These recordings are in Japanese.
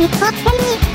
一歩線に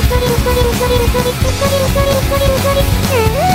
うん